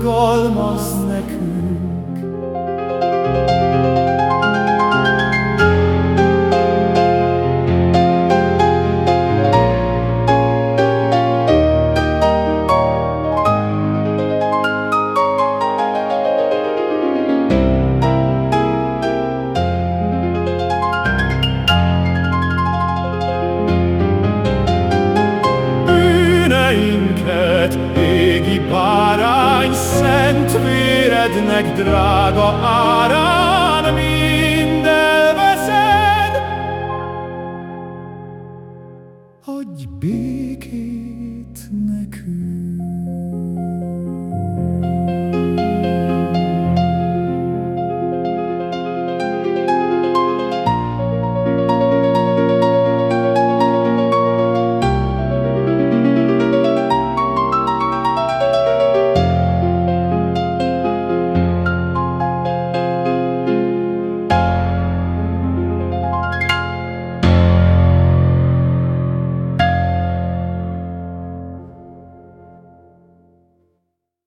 irgalmaz nekünk. Égi bárány, Szívednek drága árán mind elveszed hogy békén